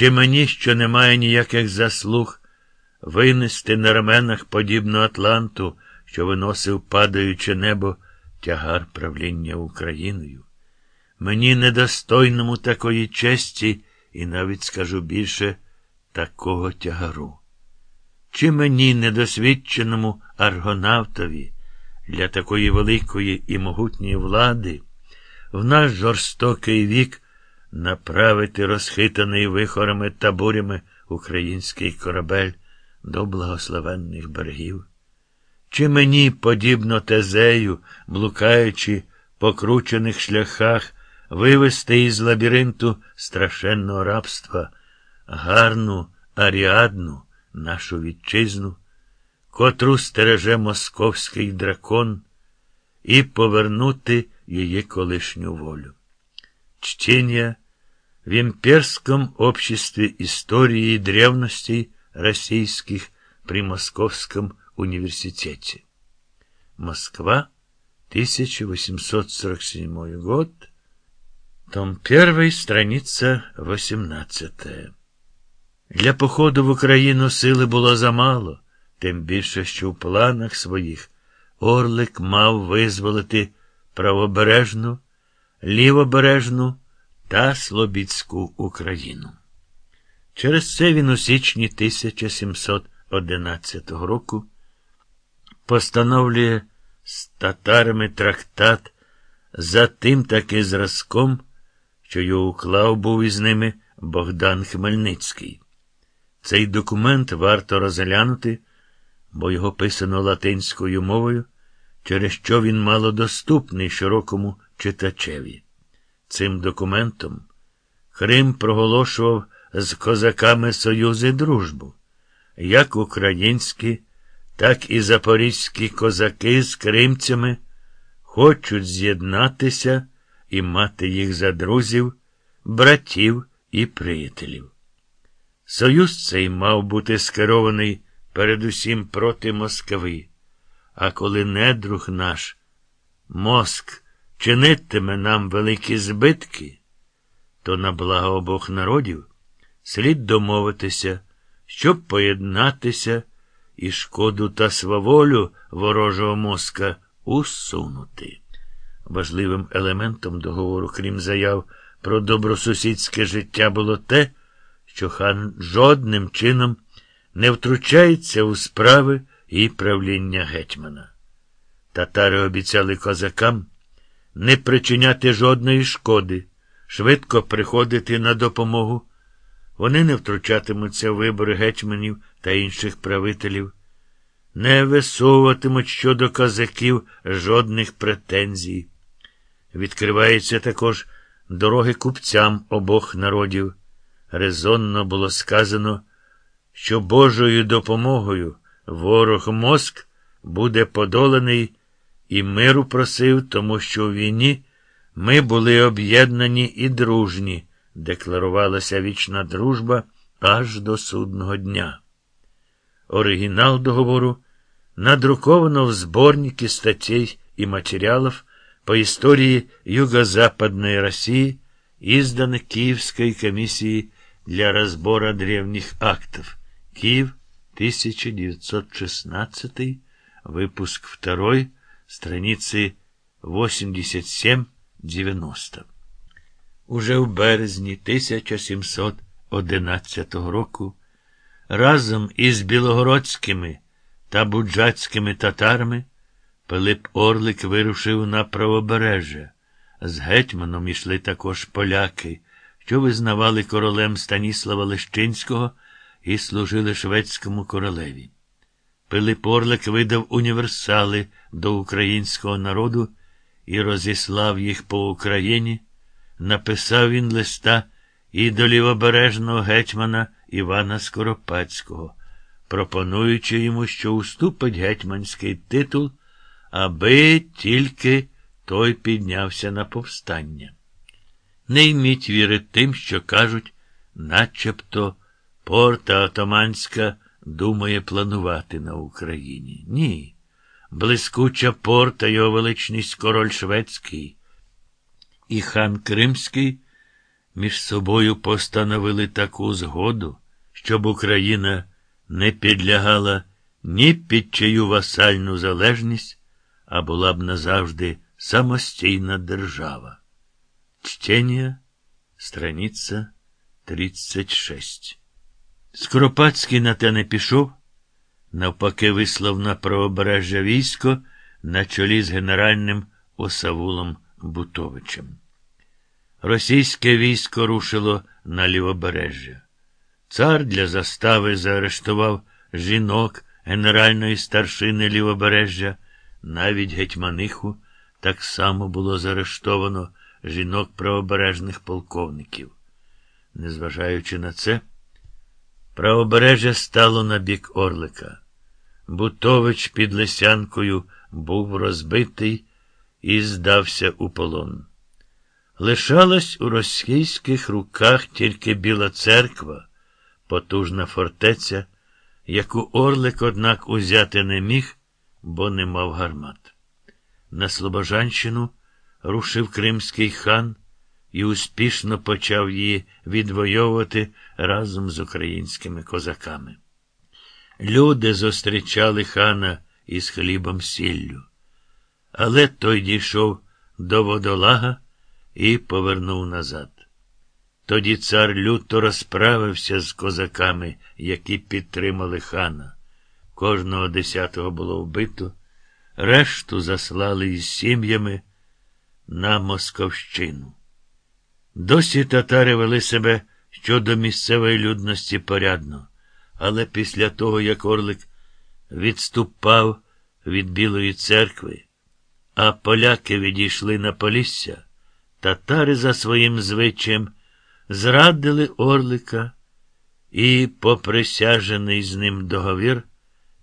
Чи мені, що немає ніяких заслуг, винести на раменах подібну Атланту, що виносив падаюче небо тягар правління Україною? Мені недостойному такої честі, і навіть скажу більше, такого тягару. Чи мені, недосвідченому аргонавтові, для такої великої і могутньої влади, в наш жорстокий вік направити розхитаний вихорами та бурями український корабель до благословенних берегів? Чи мені, подібно тезею, блукаючи по кручених шляхах, вивести із лабіринту страшенного рабства гарну аріадну нашу вітчизну, котру стереже московський дракон, і повернути її колишню волю? Чтение в имперском обществе истории и древностей российских при Московском университете. Москва, 1847 год, том 1, страница 18. Для походу в Україну сили було замало, тим більше, що в планах своїх Орлик мав визволити правобережну, лівобережну та Слобідську Україну. Через це він у січні 1711 року постановлює з татарами трактат за тим таки зразком, що його уклав був із ними Богдан Хмельницький. Цей документ варто розглянути, бо його писано латинською мовою, через що він малодоступний широкому читачеві. Цим документом. Крим проголошував з козаками союзи дружбу, як українські, так і запорізькі козаки з кримцями хочуть з'єднатися і мати їх за друзів, братів і приятелів. Союз цей мав бути скерований передусім проти Москви, а коли недруг наш, Моск, чинитиме нам великі збитки, то на благо обох народів слід домовитися, щоб поєднатися і шкоду та сваволю ворожого мозка усунути. Важливим елементом договору, крім заяв про добросусідське життя, було те, що хан жодним чином не втручається у справи і правління гетьмана. Татари обіцяли козакам не причиняти жодної шкоди, швидко приходити на допомогу. Вони не втручатимуться в вибори гетьманів та інших правителів, не висовуватимуть щодо козаків жодних претензій. Відкриваються також дороги купцям обох народів. Резонно було сказано, що Божою допомогою ворог Моск буде подоланий і миру просив, тому що у війні ми були об'єднані і дружні, декларувалася вічна дружба аж до судного дня. Оригінал договору надруковано в зборнике статей и материалов по истории Юго-Западной России, изданы Киевской комиссией для разбора древних актов. Киев, 1916, выпуск 2, страницы 87-90. Уже в березні 1711 року разом із білогородськими та буджацькими татарами Пилип Орлик вирушив на правобережжя. З гетьманом ішли також поляки, що визнавали королем Станіслава Лещинського і служили шведському королеві. Пилип Орлик видав універсали до українського народу і розіслав їх по Україні. Написав він листа і до лівобережного гетьмана Івана Скоропадського, пропонуючи йому, що уступить гетьманський титул, аби тільки той піднявся на повстання. Не йміть віри тим, що кажуть, начебто порта Отоманська думає планувати на Україні. Ні. Блискуча порта його величність король шведський і хан Кримський між собою постановили таку згоду, щоб Україна не підлягала ні під чию васальну залежність, а була б назавжди самостійна держава. Чтення, страниця 36. Скоропадський на те не пішов, навпаки, вислав на правобережжя військо на чолі з генеральним Осавулом Бутовичем. Російське військо рушило на лівобережжя. Цар для застави заарештував жінок генеральної старшини лівобережжя, навіть гетьманиху так само було заарештовано жінок правобережних полковників. Незважаючи на це, правобережжя стало на бік Орлика. Бутович під Лисянкою був розбитий і здався у полон. Лишалась у російських руках тільки Біла церква, потужна фортеця, яку Орлик, однак, узяти не міг, бо не мав гармат. На Слобожанщину рушив кримський хан і успішно почав її відвоювати разом з українськими козаками. Люди зустрічали хана із хлібом сіллю. Але той дійшов до водолага і повернув назад. Тоді цар люто розправився з козаками, які підтримали хана. Кожного десятого було вбито, решту заслали із сім'ями на Московщину. Досі татари вели себе щодо місцевої людності порядно, але після того, як Орлик відступав від Білої церкви, а поляки відійшли на Полісся, татари за своїм звичаєм зрадили Орлика і, поприсяжений з ним договір,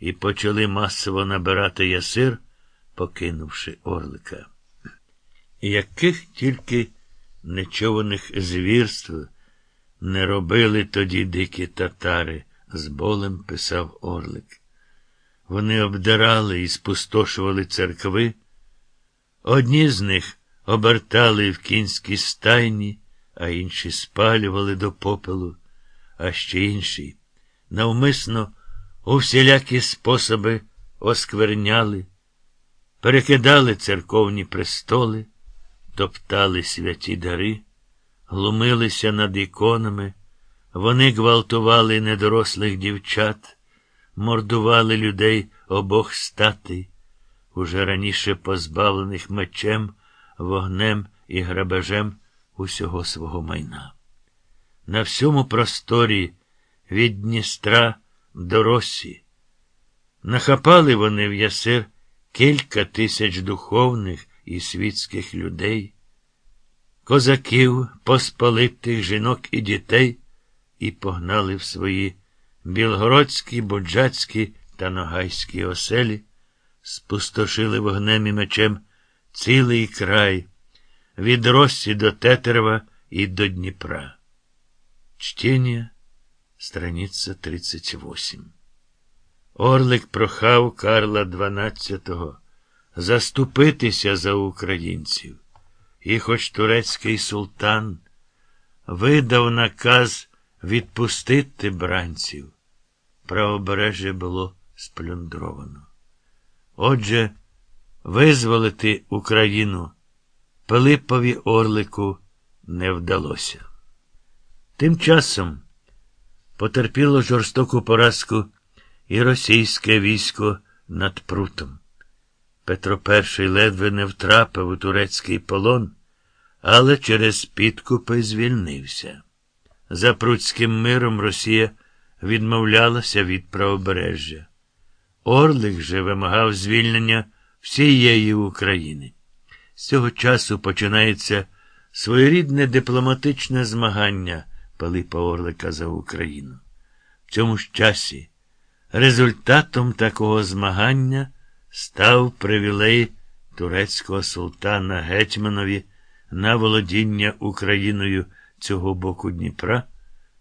і почали масово набирати ясир, покинувши Орлика. Яких тільки нечованих звірств не робили тоді дикі татари, з болем писав Орлик. Вони обдирали і спустошували церкви. Одні з них обертали в кінські стайні, а інші спалювали до попелу, а ще інші навмисно у всілякі способи оскверняли, перекидали церковні престоли топтали святі дари, глумилися над іконами, вони гвалтували недорослих дівчат, мордували людей обох статей, уже раніше позбавлених мечем, вогнем і грабежем усього свого майна. На всьому просторі від Дністра до Росі нахапали вони в ясир кілька тисяч духовних і світських людей, козаків, посполитих жінок і дітей, і погнали в свої білгородські, буджацькі та ногайські оселі, спустошили вогнем і мечем цілий край, від Росі до Тетерева і до Дніпра. Чтення, страниця 38. Орлик прохав Карла XII заступитися за українців. І хоч турецький султан видав наказ відпустити бранців, правобережжя було сплюндровано. Отже, визволити Україну Пилипові Орлику не вдалося. Тим часом потерпіло жорстоку поразку і російське військо над прутом. Петро І ледве не втрапив у турецький полон, але через підкупи звільнився. За Пруцьким миром Росія відмовлялася від правобережжя. Орлик же вимагав звільнення всієї України. З цього часу починається своєрідне дипломатичне змагання Пилипа Орлика за Україну. В цьому ж часі результатом такого змагання став привілей турецького султана Гетьманові на володіння Україною цього боку Дніпра,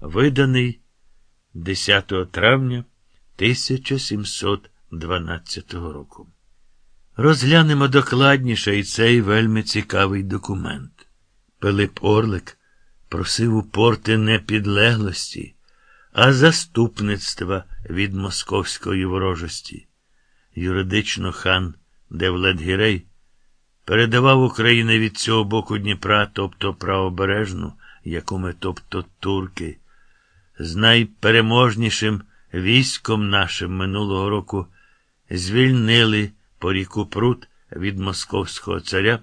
виданий 10 травня 1712 року. Розглянемо докладніше і цей вельми цікавий документ. Пилип Орлик просив упорти не підлеглості, а заступництва від московської ворожості. Юридично хан Девлет-Гірей передавав Україні від цього боку Дніпра, тобто правобережну, яку ми, тобто турки, з найпереможнішим військом нашим минулого року звільнили по ріку Прут від московського царя,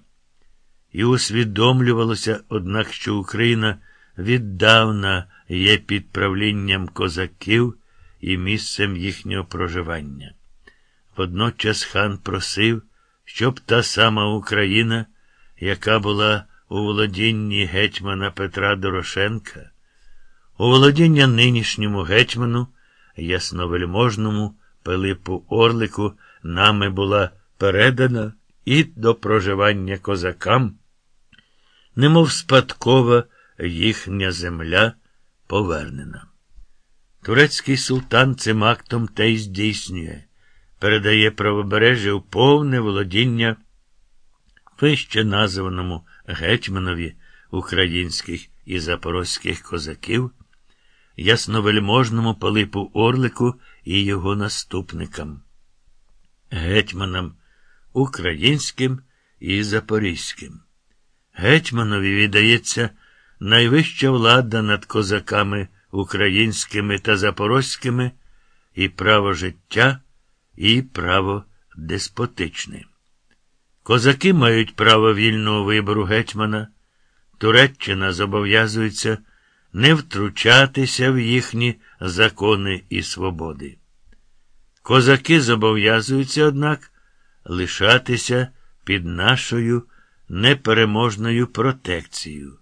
і усвідомлювалося, однак, що Україна віддавна є під правлінням козаків і місцем їхнього проживання. Водночас хан просив, щоб та сама Україна, яка була у володінні гетьмана Петра Дорошенка, у володіння нинішньому гетьману, ясновельможному Пилипу Орлику, нами була передана і до проживання козакам, немов спадкова їхня земля повернена. Турецький султан цим актом те й здійснює, передає правобережжя у повне володіння вище названому гетьманові українських і запорозьких козаків, ясновельможному Пилипу Орлику і його наступникам, гетьманам українським і запорізьким. Гетьманові віддається найвища влада над козаками українськими та запорозькими і право життя, і право деспотичне. Козаки мають право вільного вибору гетьмана, Туреччина зобов'язується не втручатися в їхні закони і свободи. Козаки зобов'язуються, однак, лишатися під нашою непереможною протекцією,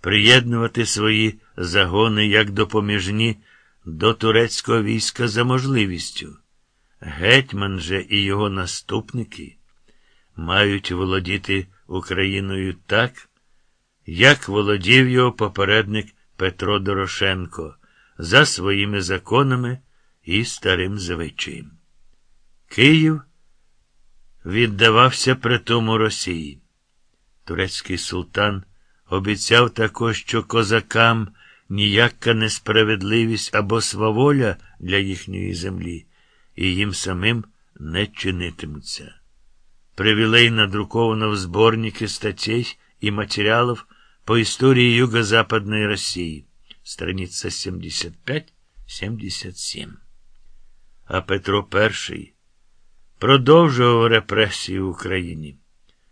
приєднувати свої загони як допоміжні до турецького війська за можливістю. Гетьман же і його наступники мають володіти Україною так, як володів його попередник Петро Дорошенко за своїми законами і старим звичаєм. Київ віддавався при тому Росії. Турецький султан обіцяв також, що козакам ніяка несправедливість або сваволя для їхньої землі, і їм самим не чинитимуться. Привілей надруковано в зборнике статей и материалов по истории Юго-Западной России, страница 75-77. А Петро І продовжував репресії в Україні,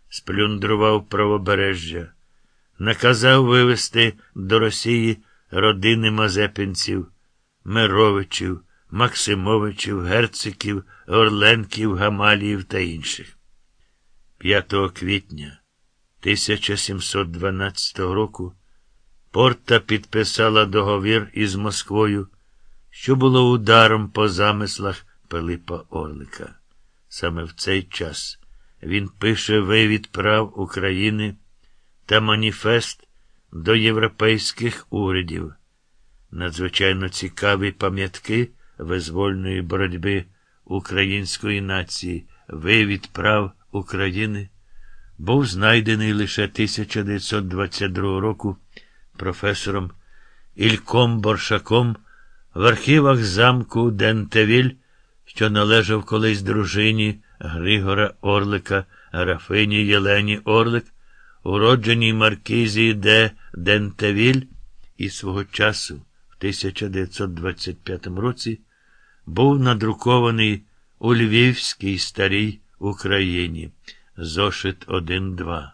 сплюндрував правобережжя, наказав вивезти до Росії родини Мазепинців, Мировичів, Максимовичів, Герциків, Орленків, Гамаліїв та інших. 5 квітня 1712 року Порта підписала договір із Москвою, що було ударом по замислах Пилипа Орлика. Саме в цей час він пише вивід прав України та маніфест до європейських урядів. Надзвичайно цікаві пам'ятки визвольної боротьби української нації, вивід прав України був знайдений лише 1922 року професором Ільком Боршаком в архівах замку Дентевіль, що належав колись дружині Григора Орлика, графині Єлені Орлик, уродженій Маркізії де Дентевіль, і свого часу, в 1925 році, був надрукований у Львівській старій Україні. Зошит 1-2.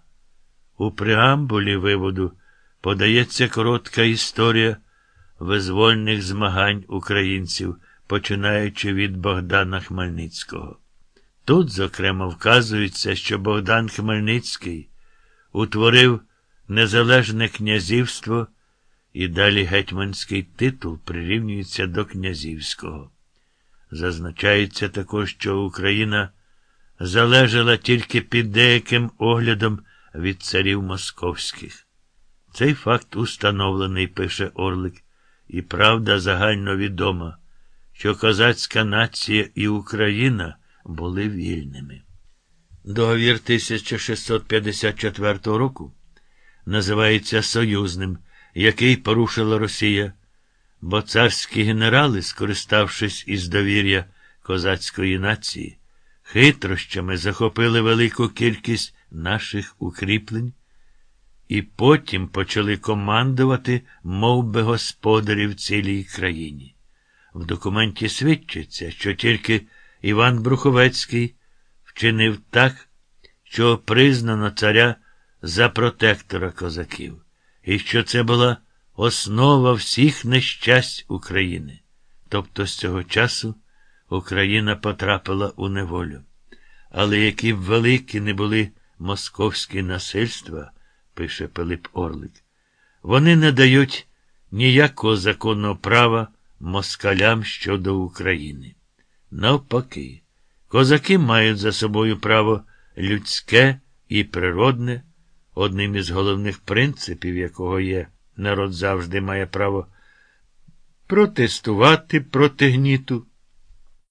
У преамбулі виводу подається коротка історія визвольних змагань українців, починаючи від Богдана Хмельницького. Тут, зокрема, вказується, що Богдан Хмельницький утворив незалежне князівство і далі гетьманський титул прирівнюється до князівського. Зазначається також, що Україна залежала тільки під деяким оглядом від царів московських. Цей факт установлений, пише Орлик, і правда загально відома, що козацька нація і Україна були вільними. Договір 1654 року називається Союзним який порушила Росія, бо царські генерали, скориставшись із довір'я козацької нації, хитрощами захопили велику кількість наших укріплень і потім почали командувати мов би, господарі в цілій країні. В документі свідчиться, що тільки Іван Бруховецький вчинив так, що признано царя за протектора козаків, і що це була основа всіх нещасть України. Тобто з цього часу Україна потрапила у неволю. Але які б великі не були московські насильства, пише Пилип Орлик, вони не дають ніякого законного права москалям щодо України. Навпаки, козаки мають за собою право людське і природне, одним із головних принципів якого є народ завжди має право протестувати проти гніту